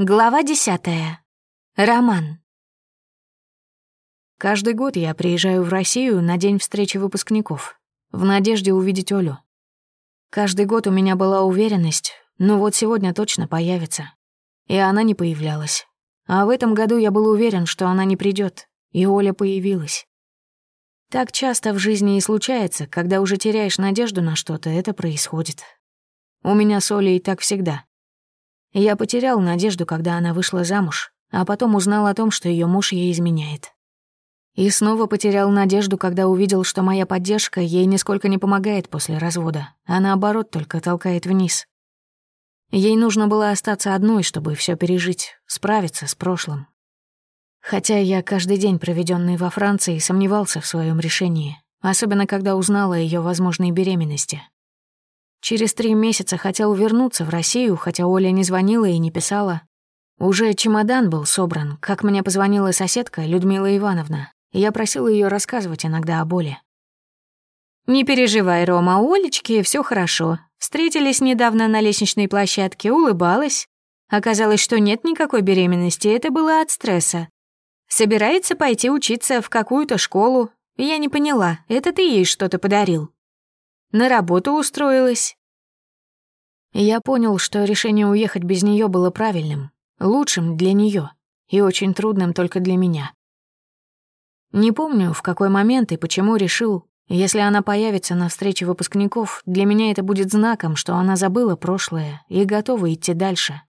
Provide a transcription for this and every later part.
Глава десятая. Роман. Каждый год я приезжаю в Россию на день встречи выпускников, в надежде увидеть Олю. Каждый год у меня была уверенность, но вот сегодня точно появится. И она не появлялась. А в этом году я был уверен, что она не придет, и Оля появилась. Так часто в жизни и случается, когда уже теряешь надежду на что-то, это происходит. У меня с Олей так всегда — я потерял надежду, когда она вышла замуж, а потом узнал о том, что ее муж ей изменяет. И снова потерял надежду, когда увидел, что моя поддержка ей нисколько не помогает после развода, а наоборот только толкает вниз. Ей нужно было остаться одной, чтобы все пережить, справиться с прошлым. Хотя я каждый день, проведенный во Франции, сомневался в своем решении, особенно когда узнала о ее возможной беременности. Через три месяца хотел вернуться в Россию, хотя Оля не звонила и не писала. Уже чемодан был собран, как мне позвонила соседка Людмила Ивановна, и я просила ее рассказывать иногда о боли. «Не переживай, Рома, Олечке все хорошо. Встретились недавно на лестничной площадке, улыбалась. Оказалось, что нет никакой беременности, это было от стресса. Собирается пойти учиться в какую-то школу. Я не поняла, это ты ей что-то подарил?» На работу устроилась. Я понял, что решение уехать без нее было правильным, лучшим для нее и очень трудным только для меня. Не помню, в какой момент и почему решил, если она появится на встрече выпускников, для меня это будет знаком, что она забыла прошлое и готова идти дальше.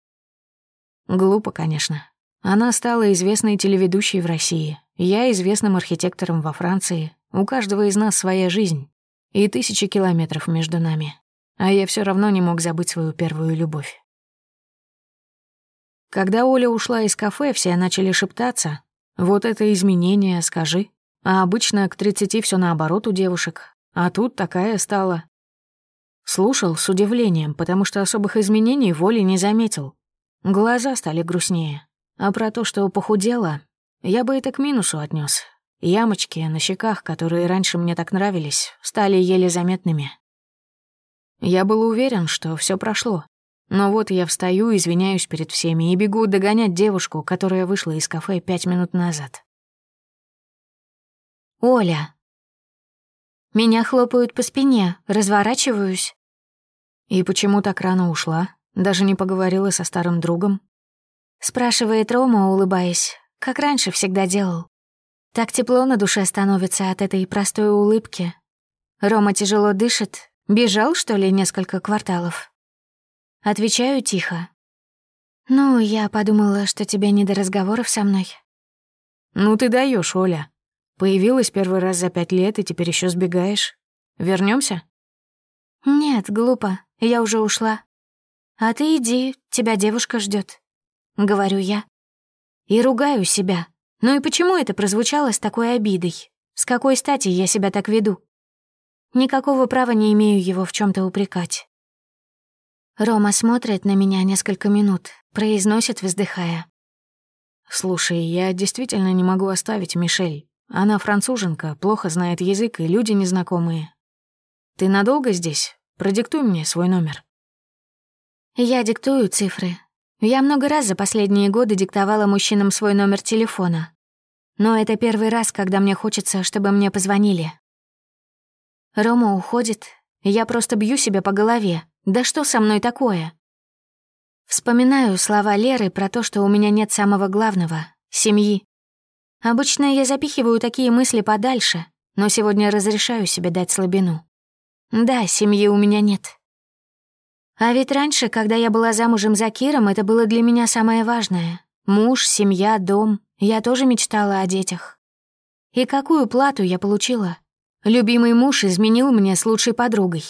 Глупо, конечно. Она стала известной телеведущей в России, я известным архитектором во Франции, у каждого из нас своя жизнь и тысячи километров между нами, а я все равно не мог забыть свою первую любовь. Когда Оля ушла из кафе, все начали шептаться. «Вот это изменение, скажи». А обычно к 30 все наоборот у девушек. А тут такая стала. Слушал с удивлением, потому что особых изменений воли не заметил. Глаза стали грустнее. А про то, что похудела, я бы это к минусу отнес. Ямочки на щеках, которые раньше мне так нравились, стали еле заметными. Я был уверен, что все прошло. Но вот я встаю, извиняюсь перед всеми и бегу догонять девушку, которая вышла из кафе пять минут назад. «Оля!» Меня хлопают по спине, разворачиваюсь. «И почему так рано ушла? Даже не поговорила со старым другом?» Спрашивает Рома, улыбаясь, как раньше всегда делал. Так тепло на душе становится от этой простой улыбки. Рома тяжело дышит. Бежал, что ли, несколько кварталов? Отвечаю тихо. «Ну, я подумала, что тебе не до разговоров со мной». «Ну ты даешь, Оля. Появилась первый раз за пять лет и теперь еще сбегаешь. Вернемся? «Нет, глупо. Я уже ушла. А ты иди, тебя девушка ждет, говорю я. И ругаю себя. Ну и почему это прозвучало с такой обидой? С какой стати я себя так веду? Никакого права не имею его в чем то упрекать. Рома смотрит на меня несколько минут, произносит, вздыхая. «Слушай, я действительно не могу оставить Мишель. Она француженка, плохо знает язык и люди незнакомые. Ты надолго здесь? Продиктуй мне свой номер». Я диктую цифры, я много раз за последние годы диктовала мужчинам свой номер телефона. Но это первый раз, когда мне хочется, чтобы мне позвонили. Рома уходит. Я просто бью себя по голове. Да что со мной такое? Вспоминаю слова Леры про то, что у меня нет самого главного — семьи. Обычно я запихиваю такие мысли подальше, но сегодня разрешаю себе дать слабину. Да, семьи у меня нет. А ведь раньше, когда я была замужем за Киром, это было для меня самое важное. Муж, семья, дом. Я тоже мечтала о детях. И какую плату я получила? Любимый муж изменил мне с лучшей подругой.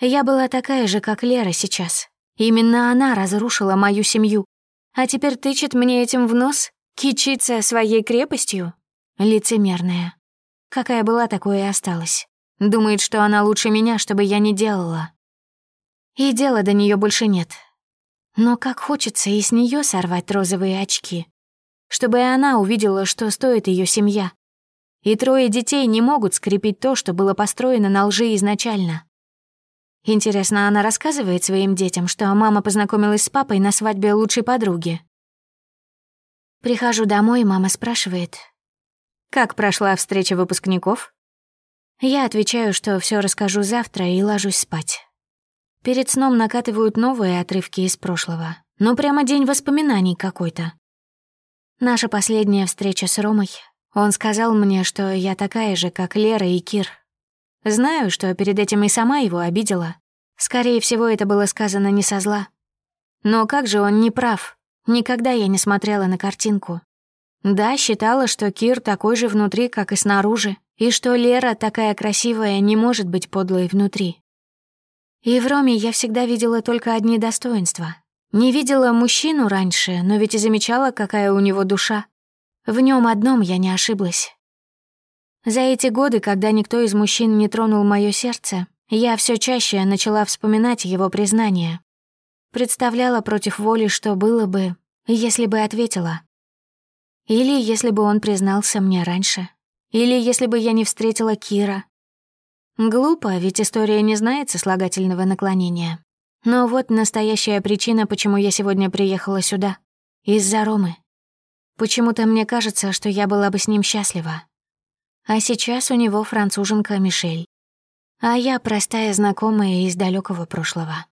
Я была такая же, как Лера сейчас. Именно она разрушила мою семью. А теперь тычет мне этим в нос, кичится своей крепостью. Лицемерная. Какая была, такое и осталась. Думает, что она лучше меня, чтобы я не делала. И дела до нее больше нет. Но как хочется и с нее сорвать розовые очки, чтобы и она увидела, что стоит ее семья. И трое детей не могут скрепить то, что было построено на лжи изначально. Интересно, она рассказывает своим детям, что мама познакомилась с папой на свадьбе лучшей подруги. Прихожу домой, мама спрашивает. «Как прошла встреча выпускников?» Я отвечаю, что все расскажу завтра и ложусь спать. Перед сном накатывают новые отрывки из прошлого. Ну, прямо день воспоминаний какой-то. Наша последняя встреча с Ромой. Он сказал мне, что я такая же, как Лера и Кир. Знаю, что перед этим и сама его обидела. Скорее всего, это было сказано не со зла. Но как же он не прав? Никогда я не смотрела на картинку. Да, считала, что Кир такой же внутри, как и снаружи, и что Лера, такая красивая, не может быть подлой внутри. И в Роме я всегда видела только одни достоинства. Не видела мужчину раньше, но ведь и замечала, какая у него душа. В нем одном я не ошиблась. За эти годы, когда никто из мужчин не тронул мое сердце, я все чаще начала вспоминать его признание. Представляла против воли, что было бы, если бы ответила. Или если бы он признался мне раньше. Или если бы я не встретила Кира. Глупо, ведь история не знает сослагательного наклонения. Но вот настоящая причина, почему я сегодня приехала сюда. Из-за Ромы. Почему-то мне кажется, что я была бы с ним счастлива. А сейчас у него француженка Мишель. А я простая знакомая из далекого прошлого.